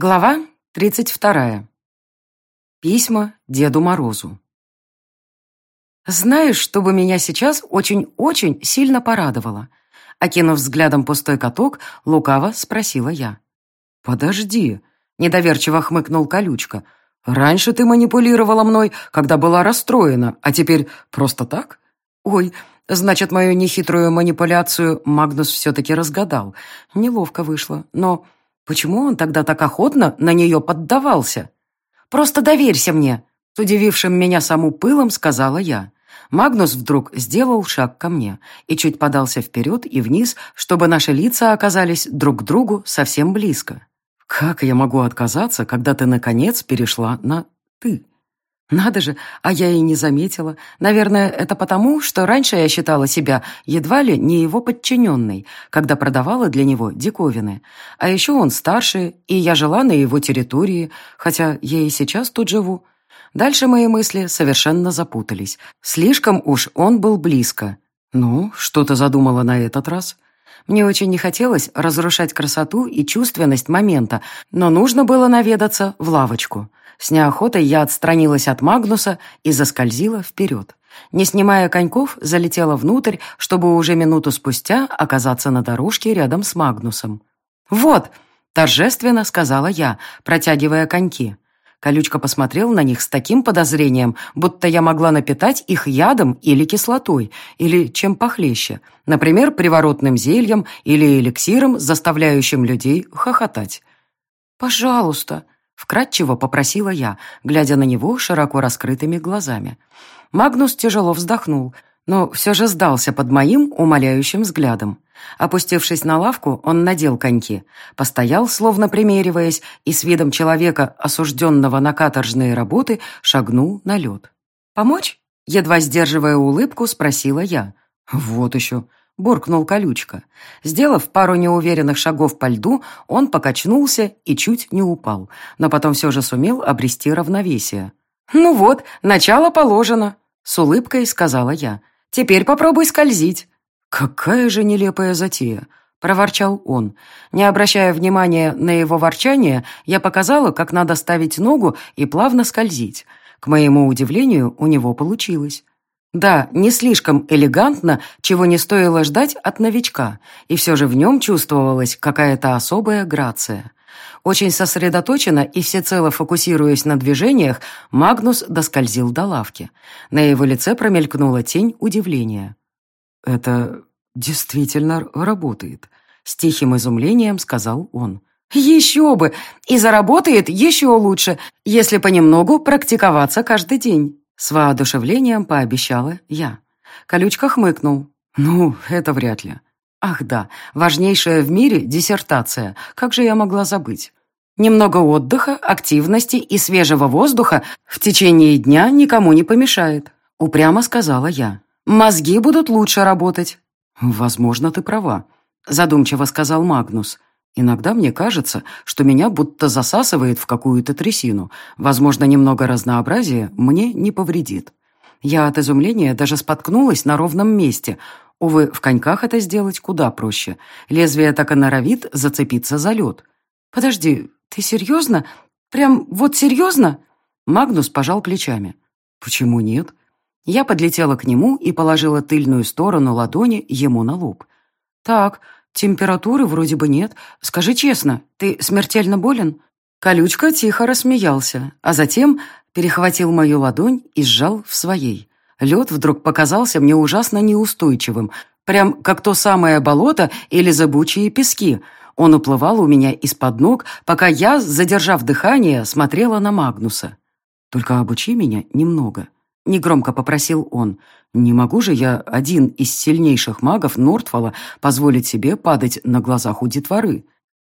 Глава 32. Письма Деду Морозу. «Знаешь, что бы меня сейчас очень-очень сильно порадовало?» Окинув взглядом пустой каток, лукаво спросила я. «Подожди», — недоверчиво хмыкнул колючка. «Раньше ты манипулировала мной, когда была расстроена, а теперь просто так? Ой, значит, мою нехитрую манипуляцию Магнус все-таки разгадал. Неловко вышло, но...» Почему он тогда так охотно на нее поддавался? «Просто доверься мне!» С удивившим меня саму пылом сказала я. Магнус вдруг сделал шаг ко мне и чуть подался вперед и вниз, чтобы наши лица оказались друг к другу совсем близко. «Как я могу отказаться, когда ты, наконец, перешла на «ты»?» Надо же, а я и не заметила. Наверное, это потому, что раньше я считала себя едва ли не его подчиненной, когда продавала для него диковины. А еще он старше, и я жила на его территории, хотя я и сейчас тут живу. Дальше мои мысли совершенно запутались. Слишком уж он был близко. Ну, что ты задумала на этот раз?» Мне очень не хотелось разрушать красоту и чувственность момента, но нужно было наведаться в лавочку. С неохотой я отстранилась от Магнуса и заскользила вперед. Не снимая коньков, залетела внутрь, чтобы уже минуту спустя оказаться на дорожке рядом с Магнусом. «Вот!» – торжественно сказала я, протягивая коньки. Колючка посмотрел на них с таким подозрением, будто я могла напитать их ядом или кислотой, или чем похлеще, например, приворотным зельем или эликсиром, заставляющим людей хохотать. «Пожалуйста», Вкратчиво попросила я, глядя на него широко раскрытыми глазами. Магнус тяжело вздохнул, но все же сдался под моим умоляющим взглядом. Опустившись на лавку, он надел коньки, постоял, словно примериваясь, и с видом человека, осужденного на каторжные работы, шагнул на лед. «Помочь?» Едва сдерживая улыбку, спросила я. «Вот еще буркнул колючка. Сделав пару неуверенных шагов по льду, он покачнулся и чуть не упал, но потом все же сумел обрести равновесие. «Ну вот, начало положено», — с улыбкой сказала я. «Теперь попробуй скользить». «Какая же нелепая затея», — проворчал он. Не обращая внимания на его ворчание, я показала, как надо ставить ногу и плавно скользить. К моему удивлению, у него получилось. Да, не слишком элегантно, чего не стоило ждать от новичка, и все же в нем чувствовалась какая-то особая грация. Очень сосредоточенно и всецело фокусируясь на движениях, Магнус доскользил до лавки. На его лице промелькнула тень удивления. «Это действительно работает», — с тихим изумлением сказал он. «Еще бы! И заработает еще лучше, если понемногу практиковаться каждый день». С воодушевлением пообещала я. Колючка хмыкнул. «Ну, это вряд ли». «Ах да, важнейшая в мире диссертация. Как же я могла забыть?» Немного отдыха, активности и свежего воздуха в течение дня никому не помешает, упрямо сказала я. Мозги будут лучше работать. Возможно, ты права, задумчиво сказал Магнус. Иногда мне кажется, что меня будто засасывает в какую-то трясину. Возможно, немного разнообразия мне не повредит. Я от изумления даже споткнулась на ровном месте. Увы, в коньках это сделать куда проще. Лезвие так и норовит зацепиться за лед. «Подожди, ты серьезно? Прям вот серьезно?» Магнус пожал плечами. «Почему нет?» Я подлетела к нему и положила тыльную сторону ладони ему на лоб. «Так, «Температуры вроде бы нет. Скажи честно, ты смертельно болен?» Колючка тихо рассмеялся, а затем перехватил мою ладонь и сжал в своей. Лед вдруг показался мне ужасно неустойчивым, прям как то самое болото или зыбучие пески. Он уплывал у меня из-под ног, пока я, задержав дыхание, смотрела на Магнуса. «Только обучи меня немного», — негромко попросил он. Не могу же я, один из сильнейших магов Нортфола, позволить себе падать на глазах у детворы.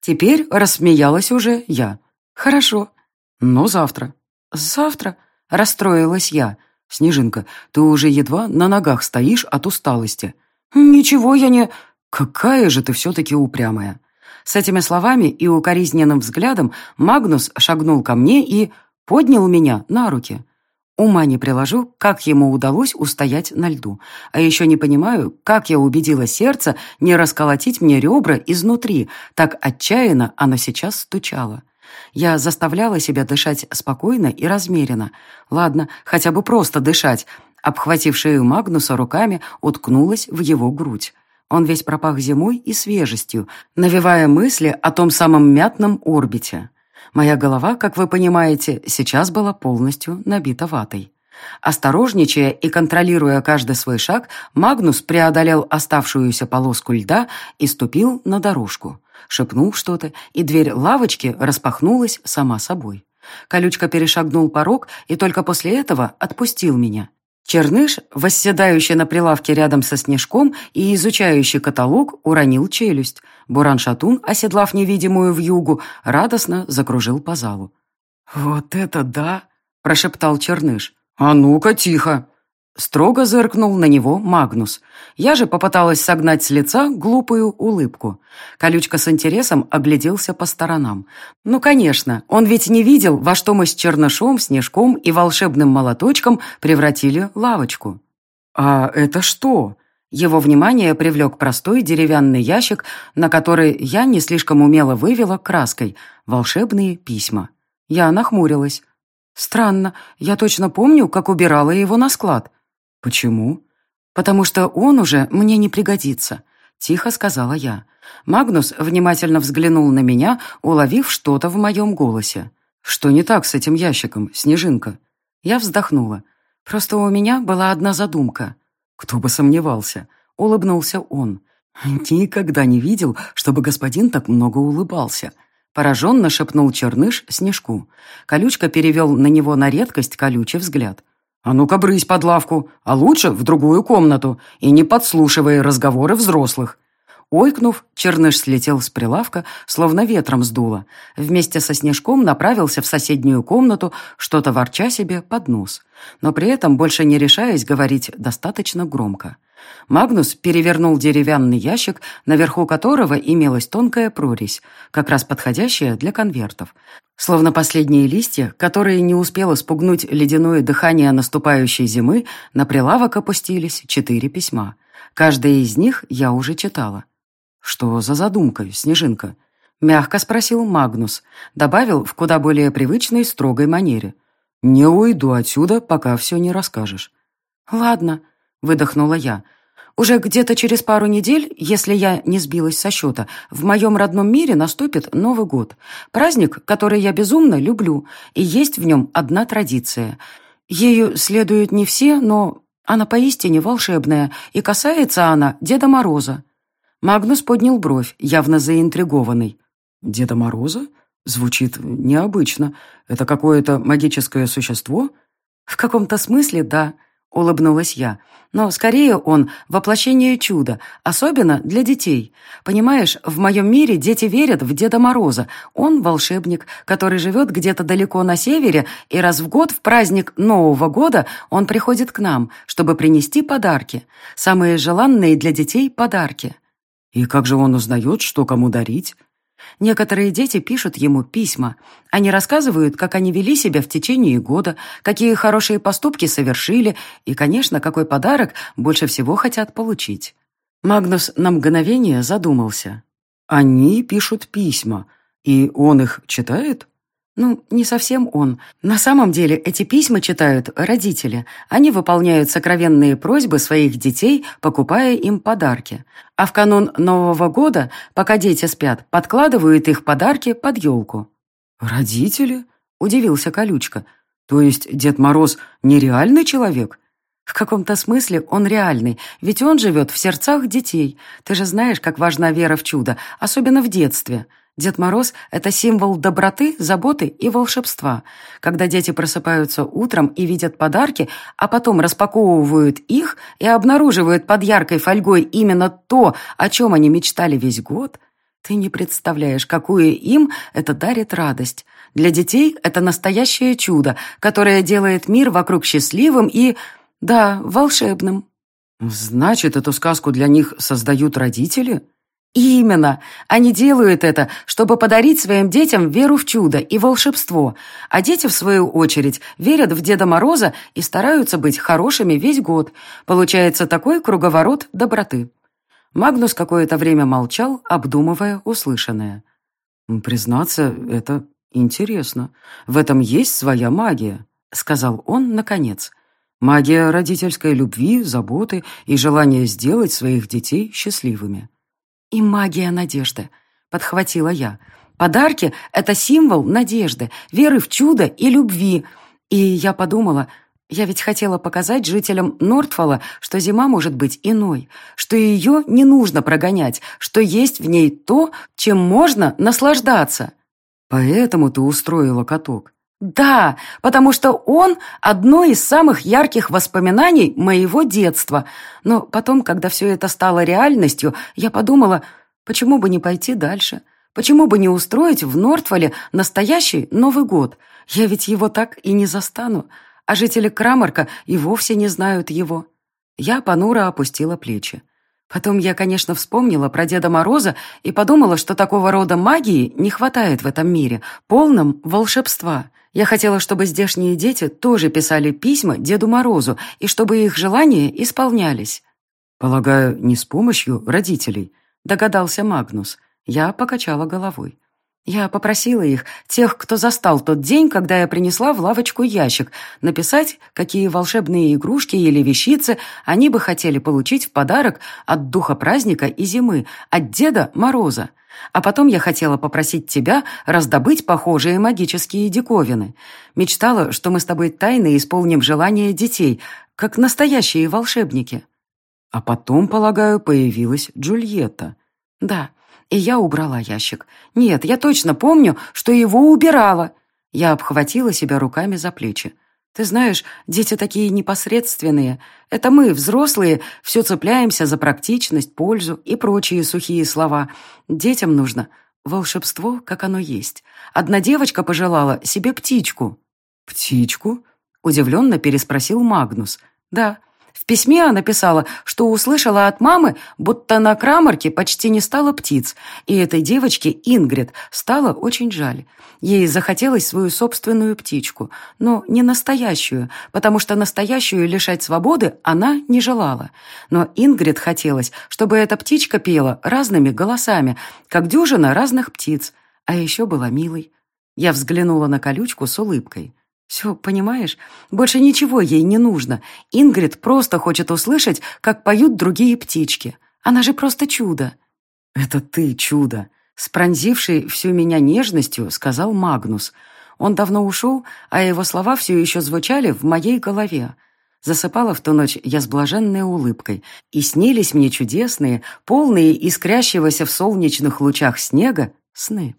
Теперь рассмеялась уже я. Хорошо. Но завтра. Завтра? Расстроилась я. Снежинка, ты уже едва на ногах стоишь от усталости. Ничего я не... Какая же ты все-таки упрямая. С этими словами и укоризненным взглядом Магнус шагнул ко мне и поднял меня на руки. Ума не приложу, как ему удалось устоять на льду. А еще не понимаю, как я убедила сердце не расколотить мне ребра изнутри, так отчаянно оно сейчас стучало. Я заставляла себя дышать спокойно и размеренно. Ладно, хотя бы просто дышать. Обхватив шею Магнуса руками, уткнулась в его грудь. Он весь пропах зимой и свежестью, навевая мысли о том самом мятном орбите. Моя голова, как вы понимаете, сейчас была полностью набита ватой. Осторожничая и контролируя каждый свой шаг, Магнус преодолел оставшуюся полоску льда и ступил на дорожку. Шепнул что-то, и дверь лавочки распахнулась сама собой. Колючка перешагнул порог и только после этого отпустил меня. Черныш, восседающий на прилавке рядом со снежком и изучающий каталог, уронил челюсть. Буран-шатун, оседлав невидимую вьюгу, радостно закружил по залу. «Вот это да!» – прошептал Черныш. «А ну-ка, тихо!» Строго зыркнул на него Магнус. Я же попыталась согнать с лица глупую улыбку. Колючка с интересом огляделся по сторонам. Ну, конечно, он ведь не видел, во что мы с чернышом, снежком и волшебным молоточком превратили лавочку. «А это что?» Его внимание привлек простой деревянный ящик, на который я не слишком умело вывела краской волшебные письма. Я нахмурилась. Странно, я точно помню, как убирала его на склад. Почему? Потому что он уже мне не пригодится, тихо сказала я. Магнус внимательно взглянул на меня, уловив что-то в моем голосе. Что не так с этим ящиком, Снежинка? Я вздохнула. Просто у меня была одна задумка. Кто бы сомневался, улыбнулся он. Никогда не видел, чтобы господин так много улыбался. Пораженно шепнул Черныш Снежку. Колючка перевел на него на редкость колючий взгляд. «А ну-ка брысь под лавку, а лучше в другую комнату, и не подслушивай разговоры взрослых». Ойкнув, Черныш слетел с прилавка, словно ветром сдуло. Вместе со Снежком направился в соседнюю комнату, что-то ворча себе под нос, но при этом больше не решаясь говорить достаточно громко. Магнус перевернул деревянный ящик, наверху которого имелась тонкая прорезь, как раз подходящая для конвертов. Словно последние листья, которые не успело спугнуть ледяное дыхание наступающей зимы, на прилавок опустились четыре письма. Каждое из них я уже читала. «Что за задумка, Снежинка?» Мягко спросил Магнус. Добавил в куда более привычной строгой манере. «Не уйду отсюда, пока все не расскажешь». «Ладно», — выдохнула я. «Уже где-то через пару недель, если я не сбилась со счета, в моем родном мире наступит Новый год. Праздник, который я безумно люблю, и есть в нем одна традиция. Ею следуют не все, но она поистине волшебная, и касается она Деда Мороза». Магнус поднял бровь, явно заинтригованный. «Деда Мороза? Звучит необычно. Это какое-то магическое существо?» «В каком-то смысле, да», — улыбнулась я. «Но скорее он — воплощение чуда, особенно для детей. Понимаешь, в моем мире дети верят в Деда Мороза. Он волшебник, который живет где-то далеко на севере, и раз в год в праздник Нового года он приходит к нам, чтобы принести подарки. Самые желанные для детей подарки». «И как же он узнает, что кому дарить?» Некоторые дети пишут ему письма. Они рассказывают, как они вели себя в течение года, какие хорошие поступки совершили и, конечно, какой подарок больше всего хотят получить. Магнус на мгновение задумался. «Они пишут письма, и он их читает?» Ну, не совсем он. На самом деле эти письма читают родители. Они выполняют сокровенные просьбы своих детей, покупая им подарки. А в канун Нового года, пока дети спят, подкладывают их подарки под елку. «Родители?» – удивился Колючка. «То есть Дед Мороз нереальный человек?» В каком-то смысле он реальный, ведь он живет в сердцах детей. Ты же знаешь, как важна вера в чудо, особенно в детстве. Дед Мороз – это символ доброты, заботы и волшебства. Когда дети просыпаются утром и видят подарки, а потом распаковывают их и обнаруживают под яркой фольгой именно то, о чем они мечтали весь год, ты не представляешь, какую им это дарит радость. Для детей это настоящее чудо, которое делает мир вокруг счастливым и, да, волшебным. Значит, эту сказку для них создают родители? Именно. Они делают это, чтобы подарить своим детям веру в чудо и волшебство, а дети, в свою очередь, верят в Деда Мороза и стараются быть хорошими весь год. Получается такой круговорот доброты. Магнус какое-то время молчал, обдумывая услышанное. «Признаться, это «Интересно, в этом есть своя магия», — сказал он наконец. «Магия родительской любви, заботы и желания сделать своих детей счастливыми». «И магия надежды», — подхватила я. «Подарки — это символ надежды, веры в чудо и любви». И я подумала, я ведь хотела показать жителям Нортфола, что зима может быть иной, что ее не нужно прогонять, что есть в ней то, чем можно наслаждаться. Поэтому ты устроила каток. Да, потому что он одно из самых ярких воспоминаний моего детства. Но потом, когда все это стало реальностью, я подумала, почему бы не пойти дальше? Почему бы не устроить в Нортфоле настоящий Новый год? Я ведь его так и не застану а жители Крамарка и вовсе не знают его. Я понуро опустила плечи. Потом я, конечно, вспомнила про Деда Мороза и подумала, что такого рода магии не хватает в этом мире, полном волшебства. Я хотела, чтобы здешние дети тоже писали письма Деду Морозу и чтобы их желания исполнялись. «Полагаю, не с помощью родителей», — догадался Магнус. Я покачала головой. Я попросила их, тех, кто застал тот день, когда я принесла в лавочку ящик, написать, какие волшебные игрушки или вещицы они бы хотели получить в подарок от духа праздника и зимы, от Деда Мороза. А потом я хотела попросить тебя раздобыть похожие магические диковины. Мечтала, что мы с тобой тайно исполним желания детей, как настоящие волшебники. А потом, полагаю, появилась Джульетта. Да, и я убрала ящик. Нет, я точно помню, что его убирала. Я обхватила себя руками за плечи. Ты знаешь, дети такие непосредственные. Это мы, взрослые, все цепляемся за практичность, пользу и прочие сухие слова. Детям нужно волшебство, как оно есть. Одна девочка пожелала себе птичку. «Птичку?» — удивленно переспросил Магнус. «Да, письме она писала, что услышала от мамы, будто на Крамарке почти не стало птиц, и этой девочке, Ингрид, стало очень жаль. Ей захотелось свою собственную птичку, но не настоящую, потому что настоящую лишать свободы она не желала. Но Ингрид хотелось, чтобы эта птичка пела разными голосами, как дюжина разных птиц, а еще была милой. Я взглянула на колючку с улыбкой. Все, понимаешь? Больше ничего ей не нужно. Ингрид просто хочет услышать, как поют другие птички. Она же просто чудо. Это ты чудо. С пронзившей всю меня нежностью сказал Магнус. Он давно ушел, а его слова все еще звучали в моей голове. Засыпала в ту ночь я с блаженной улыбкой, и снились мне чудесные, полные искрящегося в солнечных лучах снега сны.